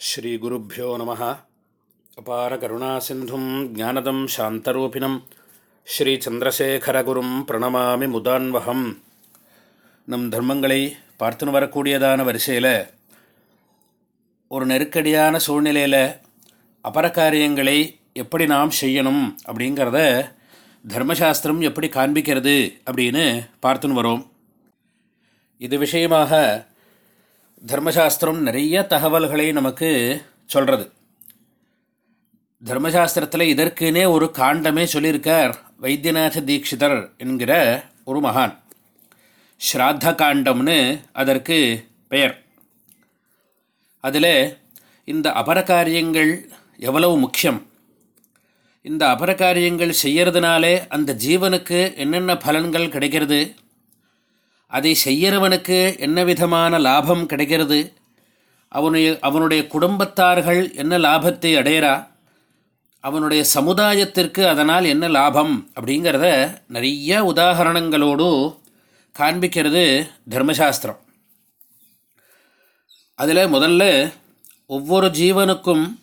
ஸ்ரீகுருப்போ நம. அபார கருணாசிந்தும் ஜானதம் சாந்தரூபிணம். ஸ்ரீச்சந்திரசேகரகுரும் பிரணமாமி முதான்வகம் நம் தர்மங்களை பார்த்துன்னு வரக்கூடியதான வரிசையில் ஒரு நெருக்கடியான சூழ்நிலையில் அபர காரியங்களை எப்படி நாம் செய்யணும் அப்படிங்கிறத தர்மசாஸ்திரம் எப்படி காண்பிக்கிறது அப்படின்னு பார்த்துன்னு வரோம். இது விஷயமாக தர்மசாஸ்திரம் நிறைய தகவல்களை நமக்கு சொல்கிறது தர்மசாஸ்திரத்தில் இதற்குனே ஒரு காண்டமே சொல்லியிருக்கார் வைத்தியநாத தீட்சிதர் என்கிற ஒரு மகான். ஸ்ராத்த காண்டம்னு அதற்கு பெயர். அதில் இந்த அபரகாரியங்கள் எவ்வளவு முக்கியம். இந்த அபரகாரியங்கள் செய்கிறதுனாலே அந்த ஜீவனுக்கு என்னென்ன பலன்கள் கிடைக்கிறது? அதை செய்கிறவனுக்கு என்ன விதமான லாபம் கிடைக்கிறது? அவனுடைய அவனுடைய குடும்பத்தார்கள் என்ன லாபத்தை அடையிறா? அவனுடைய சமுதாயத்திற்கு அதனால் என்ன லாபம்? அப்படிங்கிறத நிறைய உதாகரணங்களோடு காண்பிக்கிறது தர்மசாஸ்திரம். அதில் முதல்ல ஒவ்வொரு ஜீவனுக்கும்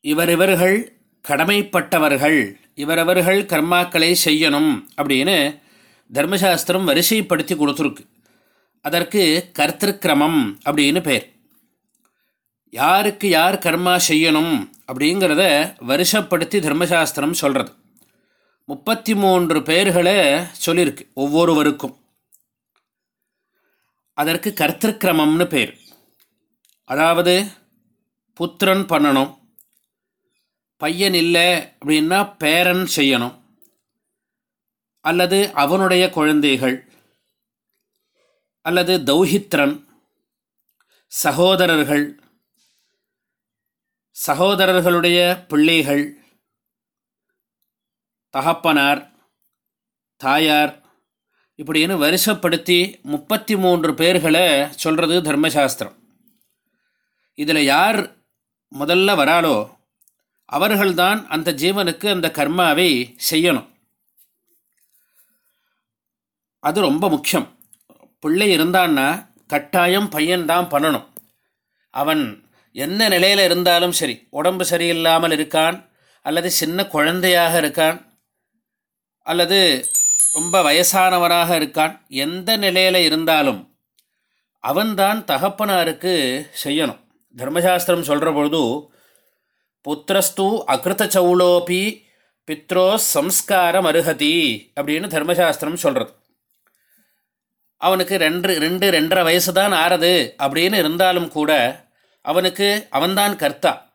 இவரிவர்கள் கடமைப்பட்டவர்கள் இவரவர்கள் கர்மாக்களை செய்யணும் அப்படின்னு தர்மசாஸ்திரம் வரிசைப்படுத்தி கொடுத்துருக்கு. அதற்கு கர்த்திருக்கிரமம் அப்படின்னு பேர் யாருக்கு யார் கர்மா செய்யணும் அப்படிங்கிறத வருஷப்படுத்தி தர்மசாஸ்திரம் சொல்கிறது முப்பத்தி மூன்று பேர்களை சொல்லியிருக்கு ஒவ்வொருவருக்கும். அதற்கு கர்த்திருக்கிரமம்னு பேர் அதாவது புத்திரன் பண்ணணும் பையன் இல்லை அப்படின்னா பேரன் செய்யணும். அல்லது அவனுடைய குழந்தைகள் அல்லது தௌஹித்ரன் சகோதரர்கள் சகோதரர்களுடைய பிள்ளைகள் தகப்பனார் தாயார் இப்படின்னு வருஷப்படுத்தி முப்பத்தி மூன்று பேர்களை சொல்கிறது தர்மசாஸ்திரம். இதில் யார் முதல்ல வராளோ அவர்கள்தான் அந்த ஜீவனுக்கு அந்த கர்மாவை செய்யணும். அது ரொம்ப முக்கியம். பிள்ளை இருந்தான்னா கட்டாயம் பையன்தான் பண்ணணும். அவன் எந்த நிலையில் இருந்தாலும் சரி உடம்பு சரியில்லாமல் இருக்கான் அல்லது சின்ன குழந்தையாக இருக்கான் அல்லது ரொம்ப வயசானவனாக இருக்கான் எந்த நிலையில் இருந்தாலும் அவன்தான் தகப்பனாருக்கு செய்யணும். தர்மசாஸ்திரம் சொல்கிற பொழுது புத்திரஸ்து அகிருத்த சவுளோபி பித்ரோ சம்ஸ்காரம் அருகதி அப்படின்னு தர்மசாஸ்திரம் சொல்கிறது அவனுக்கு ரெண்டு ரெண்டு ரெண்டரை வயசு தான் ஆறது அப்படின்னு இருந்தாலும் கூட அவனுக்கு அவன்தான் கர்த்தா.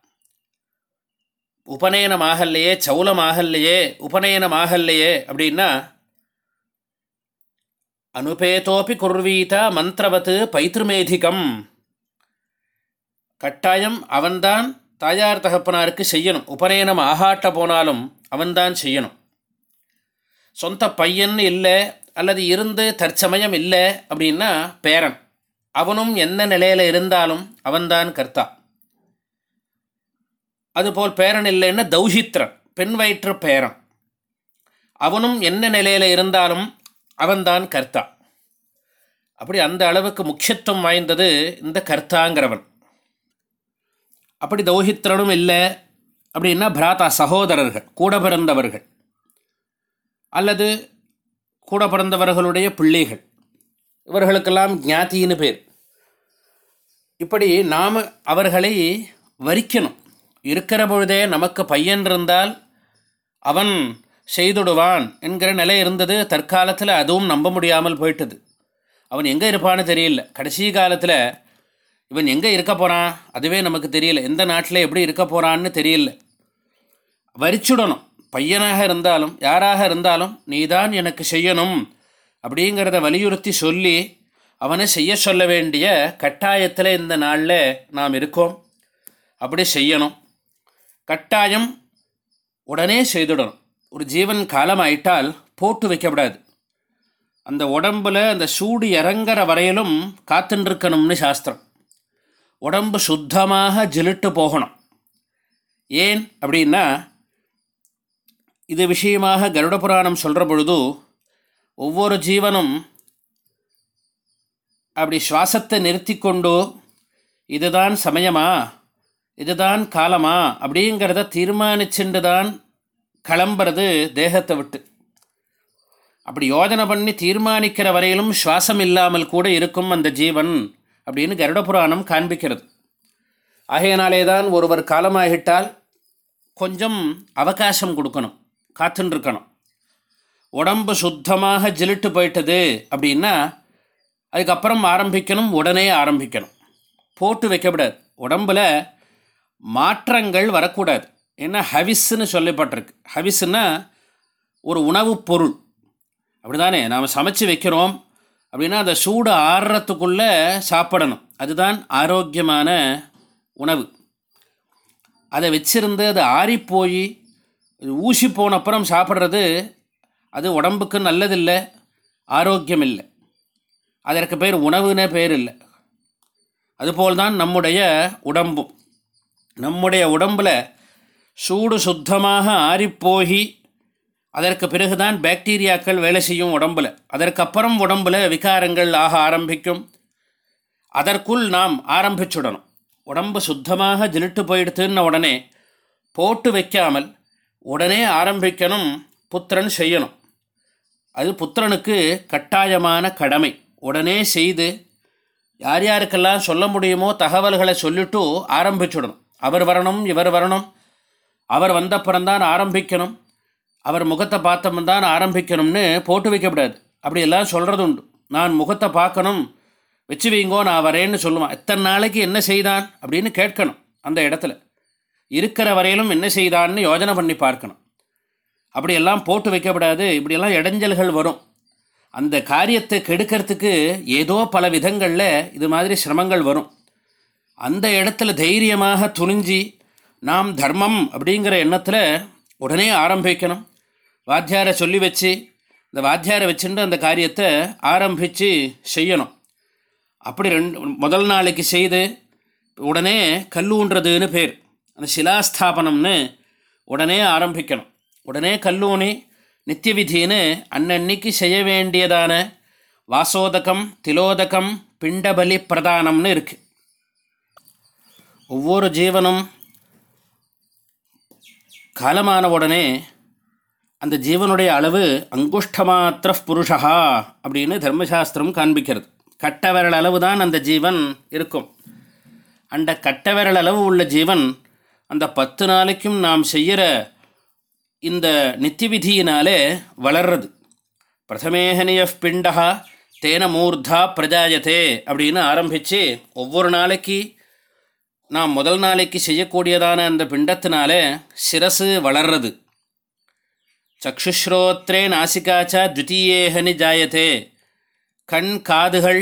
உபநயனமாகல்லையே உபநயனம் ஆகலையே அப்படின்னா அனுபேதோப்பி குர்வீத மந்திரவத்து பைத்திருமேதிகம் கட்டாயம் அவன்தான் தாயார் தகப்பனாருக்கு செய்யணும். உபநயனம் ஆகாட்ட போனாலும் அவன்தான் செய்யணும். சொந்த பையன் இல்லை அல்லது இருந்து தற்சமயம் இல்லை அப்படின்னா பேரன். அவனும் எந்த நிலையில் இருந்தாலும் அவன்தான் கர்த்தா. அதுபோல் பேரன் இல்லைன்னா தௌஹித்ரன் பெண் வயிற்று பேரன். அவனும் என்ன நிலையில் இருந்தாலும் அவன்தான் கர்த்தா. அப்படி அந்த அளவுக்கு முக்கியத்துவம் வாய்ந்தது இந்த கர்த்தாங்கிறவன். அப்படி தௌஹித்ரனும் இல்லை அப்படின்னா பிராத்தா சகோதரர்கள் கூட பிறந்தவர்கள். அல்லது கூட பிறந்தவர்களுடைய பிள்ளைகள். இவர்களுக்கெல்லாம் ஞாத்தின்னு பேர். இப்படி நாம் அவர்களை வரிக்கணும். இருக்கிற பொழுதே நமக்கு பையன் இருந்தால் அவன் செய்துடுவான் என்கிற நிலை இருந்தது தற்காலத்தில் அதுவும் நம்ப முடியாமல் போயிட்டது. அவன் எங்கே இருப்பான்னு தெரியல. கடைசி காலத்தில் இவன் எங்கே இருக்க போகிறான் அதுவே நமக்கு தெரியல. எந்த நாட்டில் எப்படி இருக்க போகிறான்னு தெரியல. வரிச்சுடணும். பையனாக இருந்தாலும் யாராக இருந்தாலும் நீதான் எனக்கு செய்யணும் அப்படிங்கிறத வலியுறுத்தி சொல்லி அவனை செய்ய சொல்ல வேண்டிய கட்டாயத்தில் இந்த நாளில் நாம் இருக்கோம். அப்படி செய்யணும். கட்டாயம் உடனே செய்துடணும். ஒரு ஜீவன் காலம் ஆயிட்டால் போட்டு வைக்கப்படாது. அந்த உடம்பில் அந்த சூடு இறங்குற வரையிலும் காத்துருக்கணும்னு சாஸ்திரம். உடம்பு சுத்தமாக ஜிலிட்டு போகணும். ஏன் அப்படின்னா இது விஷயமாக கருட புராணம் சொல்கிற பொழுது ஒவ்வொரு ஜீவனும் அப்படி சுவாசத்தை நிறுத்தி கொண்டு இதுதான் சமயமா? இதுதான் காலமா? அப்படிங்கிறத தீர்மானிச்சுண்டு தான் கிளம்புறது தேகத்தை விட்டு. அப்படி யோஜனை பண்ணி தீர்மானிக்கிற வரையிலும் சுவாசம் இல்லாமல் கூட இருக்கும் அந்த ஜீவன் அப்படின்னு கருட புராணம் காண்பிக்கிறது. ஆகையினாலே தான் ஒருவர் காலமாகிட்டால் கொஞ்சம் அவகாசம் கொடுக்கணும். காத்துன்னு இருக்கணும் உடம்பு சுத்தமாக ஜிலிட்டு போயிட்டது அப்படின்னா அதுக்கப்புறம் ஆரம்பிக்கணும் உடனே ஆரம்பிக்கணும். போட்டு வைக்கக்கூடாது உடம்பில் மாற்றங்கள் வரக்கூடாது. ஏன்னா ஹவிஸ்ன்னு சொல்லப்பட்டிருக்கு. ஹவிஸ்ன்னா ஒரு உணவுப் பொருள். அப்படி தானே நாம் சமைச்சு வைக்கிறோம் அப்படின்னா அந்த சூடு ஆறுறத்துக்குள்ளே சாப்பிடணும். அதுதான் ஆரோக்கியமான உணவு. அதை வச்சிருந்து அது ஆறிப்போய் ஊசி போன அப்புறம் சாப்பிட்றது அது உடம்புக்கு நல்லதில்லை ஆரோக்கியம் இல்லை அதற்கு பேர் உணவுனே பேர் இல்லை. அதுபோல் தான் நம்முடைய உடம்பும். நம்முடைய உடம்பில் சூடு சுத்தமாக ஆறிப்போகி அதற்கு பிறகுதான் பாக்டீரியாக்கள் வேலை செய்யும் உடம்பில். அதற்கப்புறம் உடம்பில் விகாரங்கள் ஆக ஆரம்பிக்கும். அதற்குள் நாம் ஆரம்பிச்சுடணும். உடம்பு சுத்தமாக ஜிலிட்டு போயிடுத்துன்ன உடனே போட்டு வைக்காமல் உடனே ஆரம்பிக்கணும் புத்திரன் செய்யணும். அது புத்திரனுக்கு கட்டாயமான கடமை. உடனே செய்து யார் யாருக்கெல்லாம் சொல்ல முடியுமோ தகவல்களை சொல்லிட்டு ஆரம்பிச்சுடணும். அவர் வரணும் இவர் வரணும். அவர் வந்தப்புறம்தான் ஆரம்பிக்கணும். அவர் முகத்தை பார்த்தம்தான் ஆரம்பிக்கணும்னு போட்டு வைக்கப்படாது. அப்படியெல்லாம் சொல்கிறது உண்டு. நான் முகத்தை பார்க்கணும் வச்சு வைங்கோ நான் வரேன்னு சொல்லுவான். எத்தனை நாளைக்கு என்ன செய்தான் அப்படின்னு கேட்கணும் அந்த இடத்துல. இருக்கிற வரையிலும் என்ன செய்தான்னு யோஜனை பண்ணி பார்க்கணும். அப்படியெல்லாம் போட்டு வைக்கப்படாது. இப்படியெல்லாம் இடைஞ்சல்கள் வரும். அந்த காரியத்தை கெடுக்கிறதுக்கு ஏதோ பல விதங்களில் இது மாதிரி சிரமங்கள் வரும். அந்த இடத்துல தைரியமாக துணிஞ்சி நாம் தர்மம் அப்படிங்கிற எண்ணத்தில் உடனே ஆரம்பிக்கணும். வாத்தியாரை சொல்லி வச்சு இந்த வாத்தியாரை வச்சுட்டு அந்த காரியத்தை ஆரம்பித்து செய்யணும். அப்படி ரெண்டு முதல் நாளைக்கு செய்து உடனே கல்லூன்றதுன்னு பேர். அந்த சிலாஸ்தாபனம்னு உடனே ஆரம்பிக்கணும் உடனே கல்லூனி நித்திய விதின்னு அன்னன்னைக்கு செய்ய வேண்டியதான வாசோதகம் திலோதகம் பிண்டபலி பிரதானம்னு இருக்குது ஒவ்வொரு ஜீவனும் காலமான உடனே அந்த ஜீவனுடைய அளவு அங்குஷ்டமாத்திர புருஷா அப்படின்னு தர்மசாஸ்திரம் காண்பிக்கிறது கட்ட விரல் அளவு தான் அந்த ஜீவன் இருக்கும் அந்த கட்ட விரல் அளவு உள்ள ஜீவன் அந்த பத்து நாளைக்கும் நாம் செய்கிற இந்த நித்தி விதியினாலே வளர்றது. பிரதமேகனிய பிண்டா தேன மூர்தா பிரஜாயத்தே அப்படின்னு ஆரம்பித்து ஒவ்வொரு நாளைக்கு நாம் முதல் நாளைக்கு செய்யக்கூடியதான அந்த பிண்டத்தினாலே சிரசு வளர்றது. சக்ஷுஸ்ரோத்ரே நாசிகாச்சா த்விதீயேகனி ஜாயத்தே கண் காதுகள்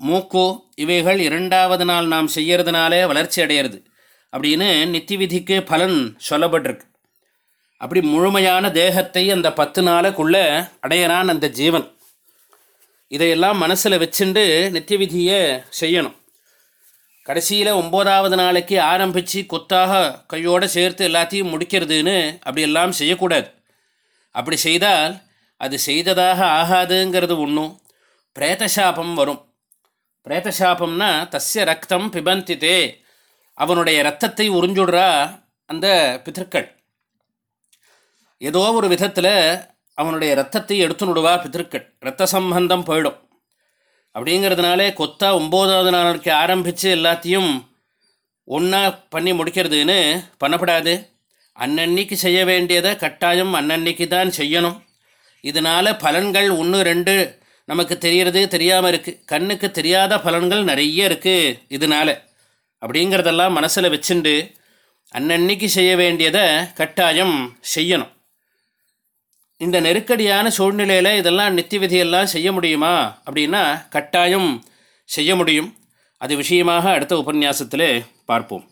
மூக்கு இவைகள் இரண்டாவது நாள் நாம் செய்யறதுனாலே வளர்ச்சி அடையிறது அப்படின்னு நித்தி விதிக்கு பலன் சொல்லப்பட்டிருக்கு. அப்படி முழுமையான தேகத்தை அந்த பத்து நாளுக்குள்ளே அடையிறான் அந்த ஜீவன். இதையெல்லாம் மனசில் வச்சுண்டு நித்திய விதியை செய்யணும். கடைசியில் ஒம்போதாவது நாளைக்கு ஆரம்பித்து கொத்தாக கையோடு சேர்த்து எல்லாத்தையும் முடிக்கிறதுன்னு அப்படியெல்லாம் செய்யக்கூடாது. அப்படி செய்தால் அது செய்ததாக ஆகாதுங்கிறது ஒன்றும் பிரேதசாபம் வரும். பிரேதசாபம்னா தஸ்ய ரத்தம் பிபந்தித்தே அவனுடைய ரத்தத்தை உறிஞ்சுடுறா அந்த பிதற்கள் ஏதோ ஒரு விதத்தில் அவனுடைய ரத்தத்தை எடுத்து விடுவா பிதற்கள் ரத்த சம்பந்தம் போயிடும். அப்படிங்கிறதுனாலே கொத்தா ஒம்போதாவது நாளைக்கு ஆரம்பித்து எல்லாத்தையும் ஒன்றா பண்ணி முடிக்கிறதுன்னு பண்ணப்படாது. அன்னன்னைக்கு செய்ய வேண்டியதை கட்டாயம் அன்னன்னைக்கு தான் செய்யணும். இதனால் பலன்கள் ஒன்று ரெண்டு நமக்கு தெரியறது தெரியாமல் இருக்குது கண்ணுக்கு தெரியாத பலன்கள் நிறைய இருக்குது இதனால். அப்படிங்கிறதெல்லாம் மனசில் வச்சுண்டு அன்னன்னைக்கு செய்ய வேண்டியதை கட்டாயம் செய்யணும். இந்த நெருக்கடியான சூழ்நிலையில் இதெல்லாம் நித்திய விதியெல்லாம் செய்ய முடியுமா? அப்படின்னா கட்டாயம் செய்ய முடியும். அது விஷயமாக அடுத்த உபன்யாசத்தில் பார்ப்போம்.